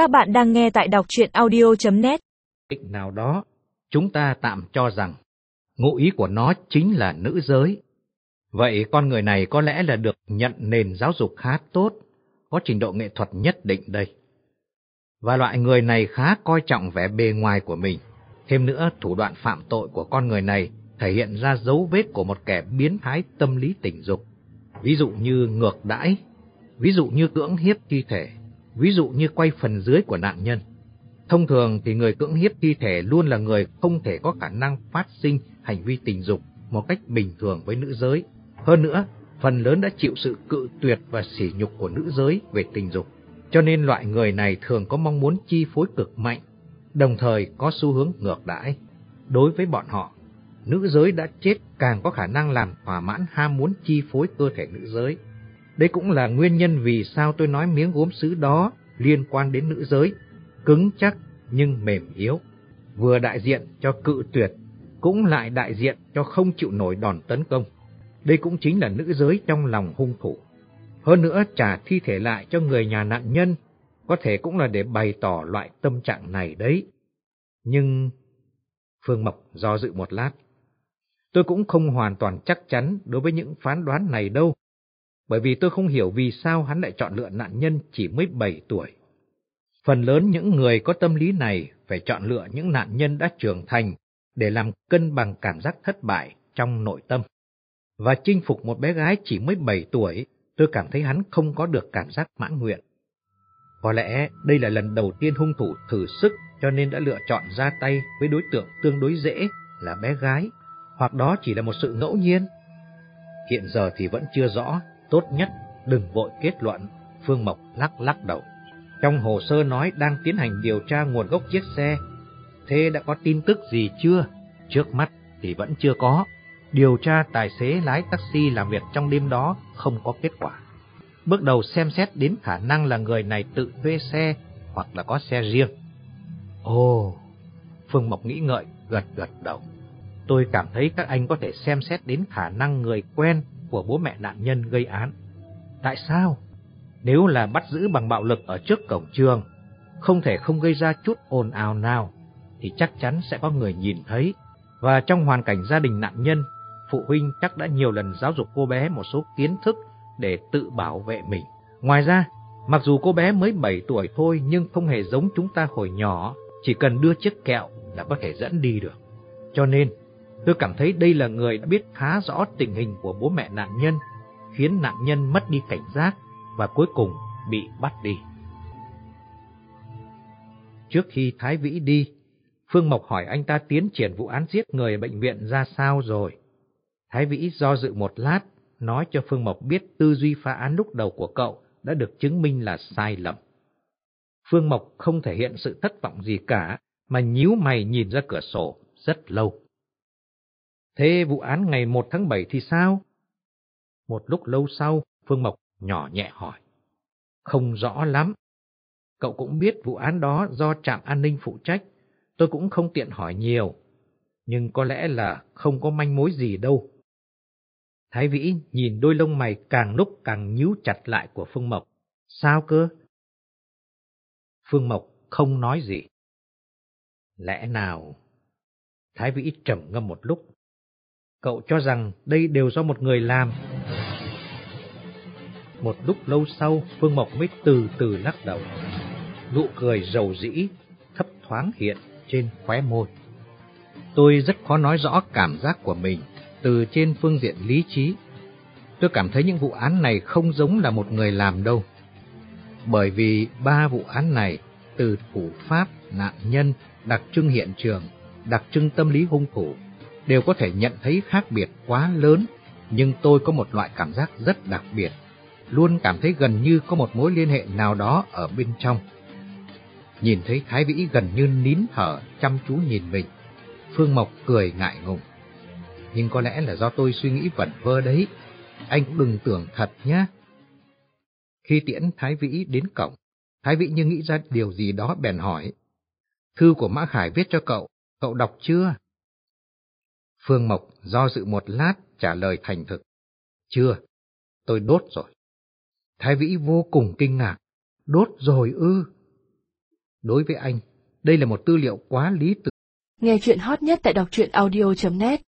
Các bạn đang nghe tại đọc truyện audio.net nào đó, chúng ta tạm cho rằng ngụ ý của nó chính là nữ giới. Vậy con người này có lẽ là được nhận nền giáo dục khá tốt, có trình độ nghệ thuật nhất định đây. Và loại người này khá coi trọng vẻ bề ngoài của mình. Thêm nữa, thủ đoạn phạm tội của con người này thể hiện ra dấu vết của một kẻ biến thái tâm lý tình dục. Ví dụ như ngược đãi, ví dụ như cưỡng hiếp thi thể, ví dụ như quay phần dưới của nạn nhân. Thông thường thì người cưỡng hiếp thi thể luôn là người không thể có khả năng phát sinh hành vi tình dục một cách bình thường với nữ giới. Hơn nữa, phần lớn đã chịu sự cự tuyệt và sỉ nhục của nữ giới về tình dục. Cho nên loại người này thường có mong muốn chi phối cực mạnh, đồng thời có xu hướng ngược đãi. Đối với bọn họ, nữ giới đã chết càng có khả năng làm thỏa mãn ham muốn chi phối cơ thể nữ giới. Đây cũng là nguyên nhân vì sao tôi nói miếng gốm sứ đó liên quan đến nữ giới, cứng chắc nhưng mềm yếu, vừa đại diện cho cự tuyệt, cũng lại đại diện cho không chịu nổi đòn tấn công. Đây cũng chính là nữ giới trong lòng hung thủ. Hơn nữa trả thi thể lại cho người nhà nạn nhân, có thể cũng là để bày tỏ loại tâm trạng này đấy. Nhưng... Phương Mộc do dự một lát. Tôi cũng không hoàn toàn chắc chắn đối với những phán đoán này đâu, bởi vì tôi không hiểu vì sao hắn lại chọn lựa nạn nhân chỉ mới 7 tuổi. Phần lớn những người có tâm lý này phải chọn lựa những nạn nhân đã trưởng thành để làm cân bằng cảm giác thất bại trong nội tâm. Và chinh phục một bé gái chỉ mới 7 tuổi, tôi cảm thấy hắn không có được cảm giác mãn nguyện. Có lẽ đây là lần đầu tiên hung thủ thử sức cho nên đã lựa chọn ra tay với đối tượng tương đối dễ là bé gái, hoặc đó chỉ là một sự ngẫu nhiên. Hiện giờ thì vẫn chưa rõ, tốt nhất đừng vội kết luận, Phương Mộc lắc lắc đầu. Trong hồ sơ nói đang tiến hành điều tra nguồn gốc chiếc xe, thế đã có tin tức gì chưa? Trước mắt thì vẫn chưa có. Điều tra tài xế lái taxi làm việc trong đêm đó không có kết quả. Bước đầu xem xét đến khả năng là người này tự thuê xe hoặc là có xe riêng. Ồ, Phương Mộc nghĩ ngợi, gật gật đầu. Tôi cảm thấy các anh có thể xem xét đến khả năng người quen của bố mẹ nạn nhân gây án. Tại sao? Nếu là bắt giữ bằng bạo lực ở trước cổng trường, không thể không gây ra chút ồn ào nào, thì chắc chắn sẽ có người nhìn thấy. Và trong hoàn cảnh gia đình nạn nhân, phụ huynh chắc đã nhiều lần giáo dục cô bé một số kiến thức để tự bảo vệ mình. Ngoài ra, mặc dù cô bé mới 7 tuổi thôi nhưng không hề giống chúng ta hồi nhỏ, chỉ cần đưa chiếc kẹo là có thể dẫn đi được. Cho nên, tôi cảm thấy đây là người đã biết khá rõ tình hình của bố mẹ nạn nhân, khiến nạn nhân mất đi cảnh giác và cuối cùng bị bắt đi. Trước khi Thái Vĩ đi, Phương Mộc hỏi anh ta tiến triển vụ án giết người ở bệnh viện ra sao rồi. Thái Vĩ do dự một lát, nói cho Phương Mộc biết tư duy phá án lúc đầu của cậu đã được chứng minh là sai lầm. Phương Mộc không thể hiện sự thất vọng gì cả, mà nhíu mày nhìn ra cửa sổ rất lâu. Thế vụ án ngày 1 tháng 7 thì sao? Một lúc lâu sau, Phương Mộc nhỏ nhẹ hỏi. Không rõ lắm. Cậu cũng biết vụ án đó do trạm an ninh phụ trách, tôi cũng không tiện hỏi nhiều, nhưng có lẽ là không có manh mối gì đâu. Thái Vĩ nhìn đôi lông mày càng lúc càng nhíu chặt lại của Phương Mộc. Sao cơ? Phương Mộc không nói gì. Lẽ nào? Thái Vĩ trầm ngâm một lúc. Cậu cho rằng đây đều do một người làm. Một lúc lâu sau, Phương Mộc mới từ từ lắc đầu. Nụ cười rầu rĩ, thấp thoáng hiện trên khóe môi. Tôi rất khó nói rõ cảm giác của mình từ trên phương diện lý trí. Tôi cảm thấy những vụ án này không giống là một người làm đâu. Bởi vì ba vụ án này, từ thủ pháp, nạn nhân, đặc trưng hiện trường, đặc trưng tâm lý hung thủ, đều có thể nhận thấy khác biệt quá lớn, nhưng tôi có một loại cảm giác rất đặc biệt luôn cảm thấy gần như có một mối liên hệ nào đó ở bên trong. Nhìn thấy Thái Vĩ gần như nín thở, chăm chú nhìn mình, Phương Mộc cười ngại ngùng. Nhưng có lẽ là do tôi suy nghĩ vẩn vơ đấy, anh cũng đừng tưởng thật nhé. Khi tiễn Thái Vĩ đến cổng, Thái Vĩ như nghĩ ra điều gì đó bèn hỏi. Thư của Mã Khải viết cho cậu, cậu đọc chưa? Phương Mộc do dự một lát trả lời thành thực. Chưa, tôi đốt rồi. Thái Vĩ vô cùng kinh ngạc. Đốt rồi ư? Đối với anh, đây là một tư liệu quá lý tưởng. Nghe chuyện hot nhất tại đọc truyện audio.net